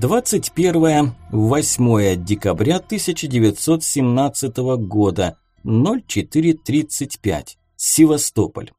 21-8 декабря 1917 года, 04.35, Севастополь.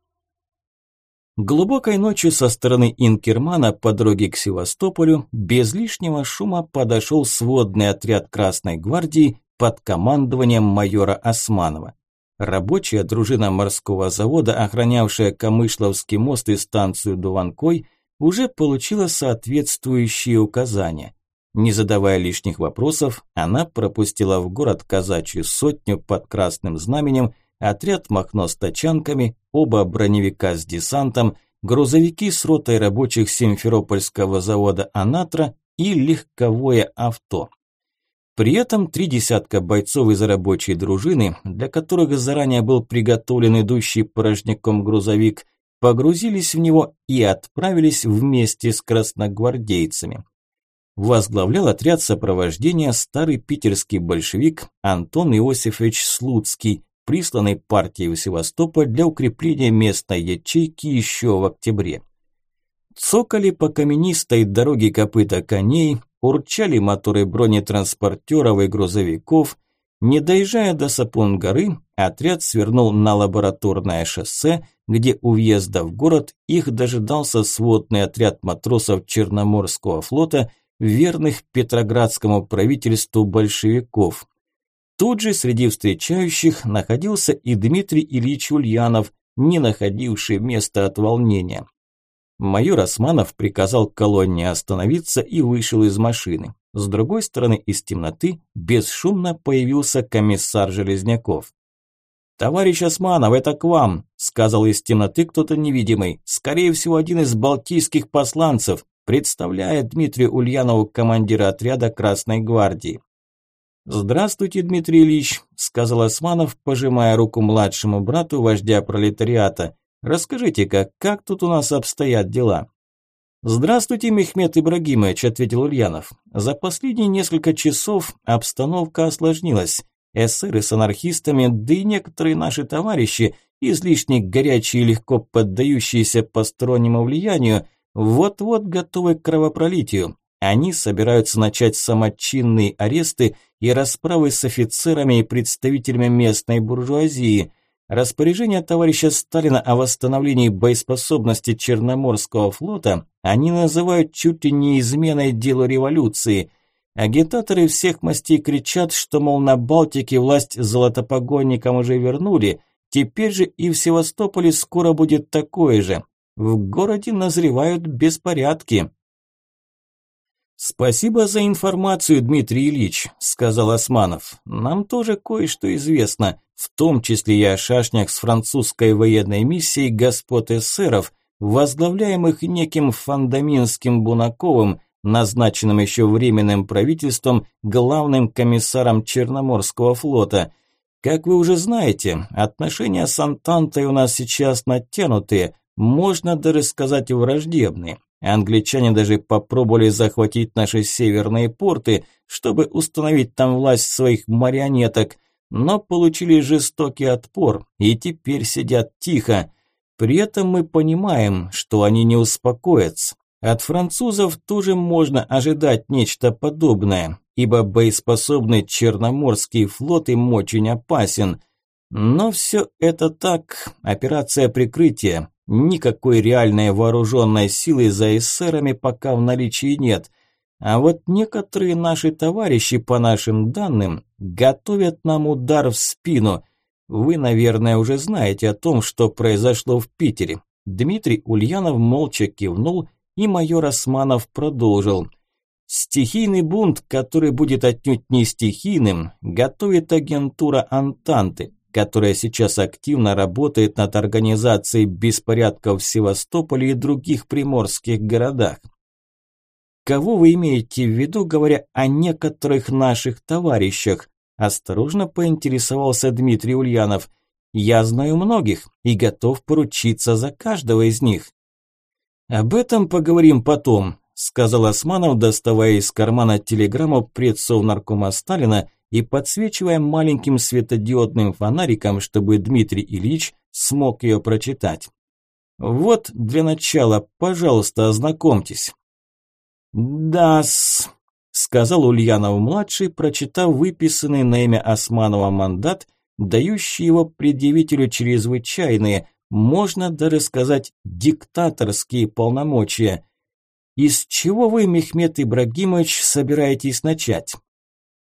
Глубокой ночью со стороны Инкермана по дороге к Севастополю без лишнего шума подошел сводный отряд Красной гвардии под командованием майора Османова. Рабочая дружина морского завода, охранявшая Камышловский мост и станцию Дуванкой – уже получила соответствующие указания. Не задавая лишних вопросов, она пропустила в город казачью сотню под красным знаменем, отряд Махно с тачанками, оба броневика с десантом, грузовики с ротой рабочих Симферопольского завода «Анатра» и легковое авто. При этом три десятка бойцов из рабочей дружины, для которых заранее был приготовлен идущий порожняком грузовик, погрузились в него и отправились вместе с красногвардейцами. Возглавлял отряд сопровождения старый питерский большевик Антон Иосифович Слуцкий, присланный партией в Севастополь для укрепления местной ячейки еще в октябре. Цокали по каменистой дороге копыта коней, урчали моторы бронетранспортеров и грузовиков. Не доезжая до Сапун горы, отряд свернул на лабораторное шоссе, где у въезда в город их дожидался сводный отряд матросов Черноморского флота, верных петроградскому правительству большевиков. Тут же среди встречающих находился и Дмитрий Ильич Ульянов, не находивший места от волнения. Майор Османов приказал колонне остановиться и вышел из машины. С другой стороны из темноты бесшумно появился комиссар Железняков. «Товарищ Османов, это к вам», – сказал из темноты кто-то невидимый. «Скорее всего, один из балтийских посланцев, представляет Дмитрию Ульянову командира отряда Красной гвардии». «Здравствуйте, Дмитрий Ильич», – сказал Османов, пожимая руку младшему брату вождя пролетариата. «Расскажите-ка, как тут у нас обстоят дела?» «Здравствуйте, Мехмед Ибрагимович», – ответил Ульянов. «За последние несколько часов обстановка осложнилась. Эсеры с анархистами, да и некоторые наши товарищи, излишне горячие и легко поддающиеся постороннему влиянию, вот-вот готовы к кровопролитию. Они собираются начать самочинные аресты и расправы с офицерами и представителями местной буржуазии. Распоряжение товарища Сталина о восстановлении боеспособности Черноморского флота они называют чуть ли не изменой делу революции – Агитаторы всех мастей кричат, что, мол, на Балтике власть золотопогонникам уже вернули, теперь же и в Севастополе скоро будет такое же. В городе назревают беспорядки. «Спасибо за информацию, Дмитрий Ильич», – сказал Османов. «Нам тоже кое-что известно, в том числе и о шашнях с французской военной миссией господ эсеров, возглавляемых неким Фандаминским Бунаковым, назначенным еще временным правительством главным комиссаром Черноморского флота. Как вы уже знаете, отношения с Антантой у нас сейчас натянутые, можно даже сказать враждебные. Англичане даже попробовали захватить наши северные порты, чтобы установить там власть своих марионеток, но получили жестокий отпор и теперь сидят тихо. При этом мы понимаем, что они не успокоятся. От французов тоже можно ожидать нечто подобное, ибо боеспособный Черноморский флот им очень опасен. Но все это так, операция прикрытия. Никакой реальной вооруженной силы за эсерами пока в наличии нет. А вот некоторые наши товарищи, по нашим данным, готовят нам удар в спину. Вы, наверное, уже знаете о том, что произошло в Питере. Дмитрий Ульянов молча кивнул и майор Османов продолжил. Стихийный бунт, который будет отнюдь не стихийным, готовит агентура Антанты, которая сейчас активно работает над организацией беспорядков в Севастополе и других приморских городах. Кого вы имеете в виду, говоря о некоторых наших товарищах? Осторожно поинтересовался Дмитрий Ульянов. Я знаю многих и готов поручиться за каждого из них. «Об этом поговорим потом», – сказал Османов, доставая из кармана телеграмму предсов наркома Сталина и подсвечивая маленьким светодиодным фонариком, чтобы Дмитрий Ильич смог ее прочитать. «Вот для начала, пожалуйста, ознакомьтесь». «Да-с», сказал Ульянов-младший, прочитав выписанный на имя Османова мандат, дающий его предъявителю чрезвычайные, можно даже сказать, диктаторские полномочия. Из чего вы, Мехмед Ибрагимович, собираетесь начать?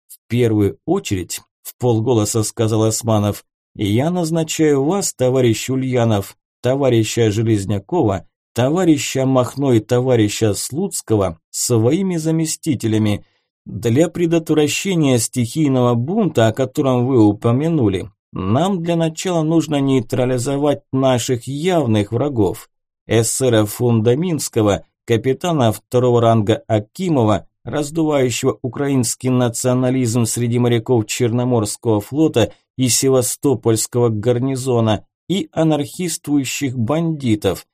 В первую очередь, в полголоса сказал Османов, я назначаю вас, товарищ Ульянов, товарища Железнякова, товарища Махно и товарища Слуцкого своими заместителями для предотвращения стихийного бунта, о котором вы упомянули. Нам для начала нужно нейтрализовать наших явных врагов. Эсера Фундаминского, капитана второго ранга Акимова, раздувающего украинский национализм среди моряков Черноморского флота и Севастопольского гарнизона, и анархистующих бандитов.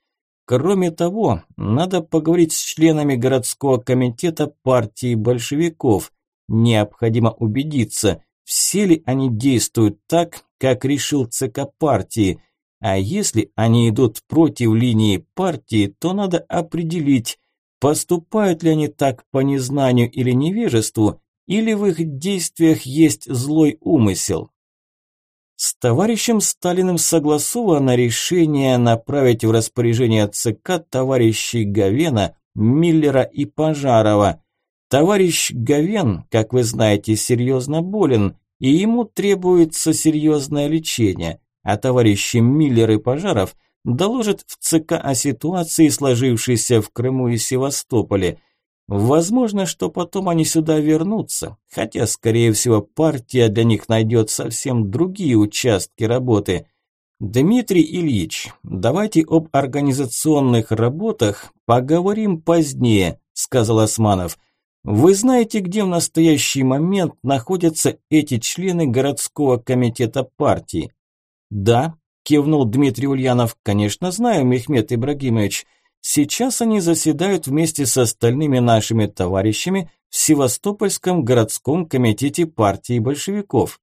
Кроме того, надо поговорить с членами городского комитета партии большевиков. Необходимо убедиться, все ли они действуют так, как решил ЦК партии. А если они идут против линии партии, то надо определить, поступают ли они так по незнанию или невежеству, или в их действиях есть злой умысел. С товарищем Сталиным согласовано решение направить в распоряжение ЦК товарищей Гавена, Миллера и Пожарова. Товарищ Гавен, как вы знаете, серьезно болен, и ему требуется серьезное лечение, а товарищи Миллер и Пожаров доложат в ЦК о ситуации, сложившейся в Крыму и Севастополе – Возможно, что потом они сюда вернутся, хотя, скорее всего, партия для них найдет совсем другие участки работы. Дмитрий Ильич, давайте об организационных работах поговорим позднее, сказал Османов. Вы знаете, где в настоящий момент находятся эти члены городского комитета партии? Да, кивнул Дмитрий Ульянов. Конечно, знаю, Мехмед Ибрагимович. Сейчас они заседают вместе с остальными нашими товарищами в Севастопольском городском комитете партии большевиков.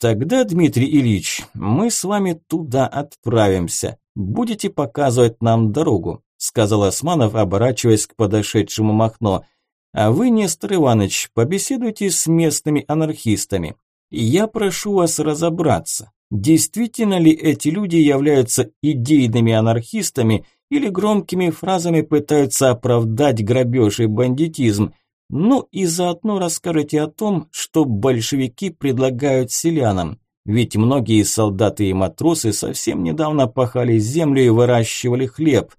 Тогда, Дмитрий Ильич, мы с вами туда отправимся. Будете показывать нам дорогу, сказал Османов, оборачиваясь к подошедшему Махно. А вы, Нестор Иванович, побеседуйте с местными анархистами. Я прошу вас разобраться, действительно ли эти люди являются идейными анархистами или громкими фразами пытаются оправдать грабеж и бандитизм. Ну и заодно расскажите о том, что большевики предлагают селянам. Ведь многие солдаты и матросы совсем недавно пахали землю и выращивали хлеб.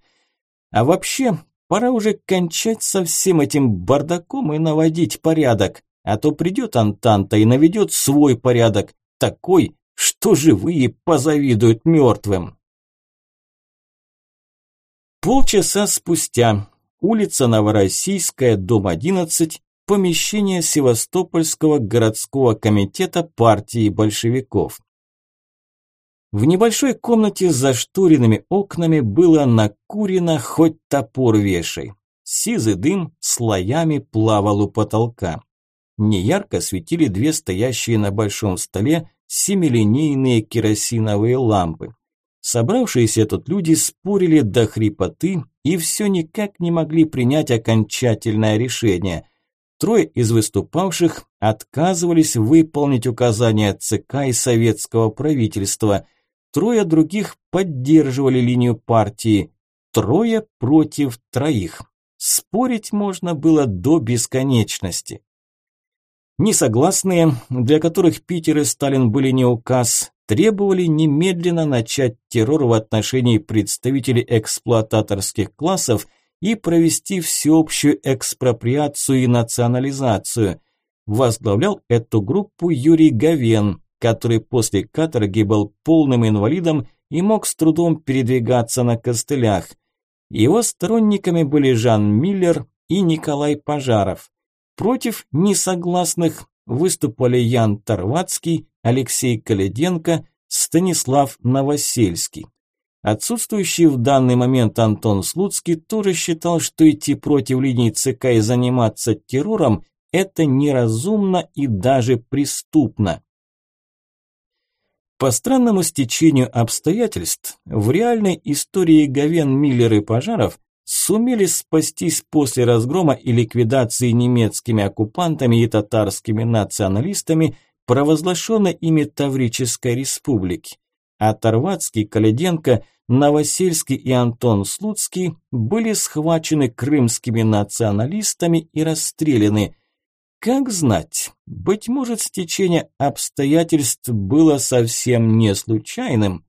А вообще, пора уже кончать со всем этим бардаком и наводить порядок. А то придет Антанта и наведет свой порядок, такой, что живые позавидуют мертвым. Полчаса спустя. Улица Новороссийская, дом 11, помещение Севастопольского городского комитета партии большевиков. В небольшой комнате с зашторенными окнами было накурено хоть топор вешай. Сизый дым слоями плавал у потолка. Неярко светили две стоящие на большом столе семилинейные керосиновые лампы. Собравшиеся тут люди спорили до хрипоты и все никак не могли принять окончательное решение. Трое из выступавших отказывались выполнить указания ЦК и советского правительства. Трое других поддерживали линию партии. Трое против троих. Спорить можно было до бесконечности. Несогласные, для которых Питер и Сталин были не указ, требовали немедленно начать террор в отношении представителей эксплуататорских классов и провести всеобщую экспроприацию и национализацию. Возглавлял эту группу Юрий Гавен, который после каторги был полным инвалидом и мог с трудом передвигаться на костылях. Его сторонниками были Жан Миллер и Николай Пожаров. Против несогласных выступали Ян Тарвацкий, Алексей Каледенко, Станислав Новосельский. Отсутствующий в данный момент Антон Слуцкий тоже считал, что идти против линии ЦК и заниматься террором – это неразумно и даже преступно. По странному стечению обстоятельств, в реальной истории Говен, Миллер и Пожаров сумели спастись после разгрома и ликвидации немецкими оккупантами и татарскими националистами провозглашенной ими Таврической республики. А Тарватский, Каледенко, Новосельский и Антон Слуцкий были схвачены крымскими националистами и расстреляны. Как знать, быть может, стечение обстоятельств было совсем не случайным.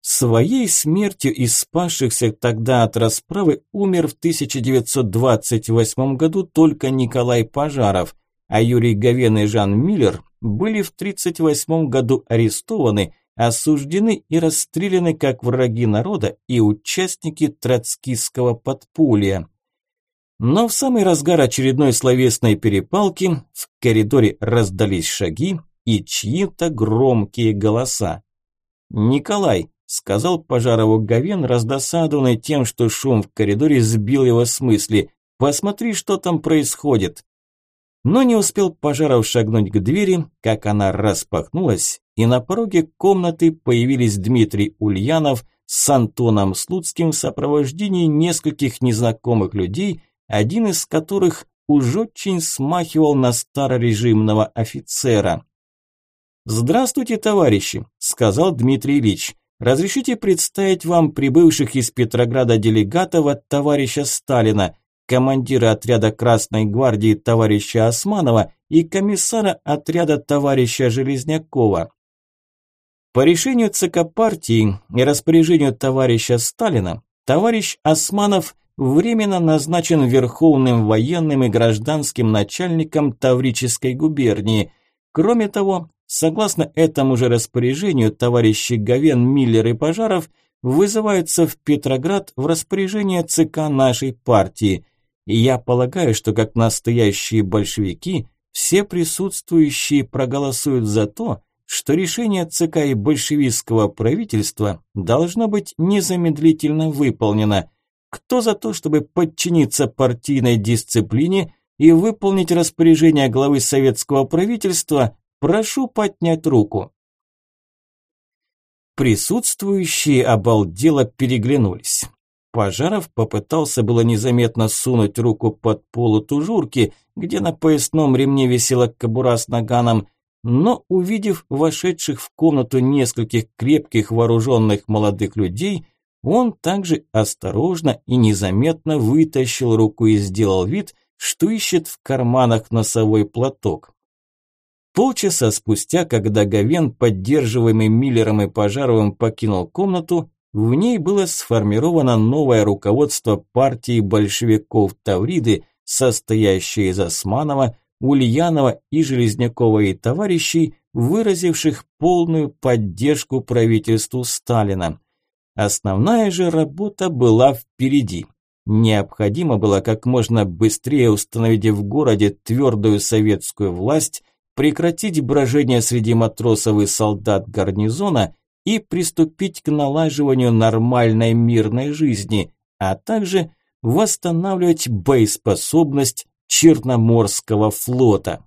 Своей смертью из спасшихся тогда от расправы умер в 1928 году только Николай Пожаров, а Юрий Говен и Жан Миллер были в 1938 году арестованы, осуждены и расстреляны как враги народа и участники троцкистского подполья. Но в самый разгар очередной словесной перепалки в коридоре раздались шаги и чьи-то громкие голоса. «Николай», – сказал Пожарову Говен, раздосадованный тем, что шум в коридоре сбил его с мысли. «Посмотри, что там происходит». Но не успел Пожаров шагнуть к двери, как она распахнулась, и на пороге комнаты появились Дмитрий Ульянов с Антоном Слуцким в сопровождении нескольких незнакомых людей, один из которых уж очень смахивал на старорежимного офицера. «Здравствуйте, товарищи», – сказал Дмитрий Ильич. «Разрешите представить вам прибывших из Петрограда делегатов от товарища Сталина, командира отряда Красной гвардии товарища Османова и комиссара отряда товарища Железнякова. По решению ЦК партии и распоряжению товарища Сталина, товарищ Османов временно назначен верховным военным и гражданским начальником Таврической губернии. Кроме того, согласно этому же распоряжению, товарищи Говен, Миллер и Пожаров вызываются в Петроград в распоряжение ЦК нашей партии – и я полагаю, что как настоящие большевики, все присутствующие проголосуют за то, что решение ЦК и большевистского правительства должно быть незамедлительно выполнено. Кто за то, чтобы подчиниться партийной дисциплине и выполнить распоряжение главы советского правительства, прошу поднять руку. Присутствующие обалдело переглянулись. Пожаров попытался было незаметно сунуть руку под полу тужурки, где на поясном ремне висела кобура с наганом, но, увидев вошедших в комнату нескольких крепких вооруженных молодых людей, он также осторожно и незаметно вытащил руку и сделал вид, что ищет в карманах носовой платок. Полчаса спустя, когда Говен, поддерживаемый Миллером и Пожаровым, покинул комнату, в ней было сформировано новое руководство партии большевиков Тавриды, состоящее из Османова, Ульянова и Железнякова и товарищей, выразивших полную поддержку правительству Сталина. Основная же работа была впереди. Необходимо было как можно быстрее установить в городе твердую советскую власть, прекратить брожение среди матросов и солдат гарнизона и приступить к налаживанию нормальной мирной жизни, а также восстанавливать боеспособность Черноморского флота.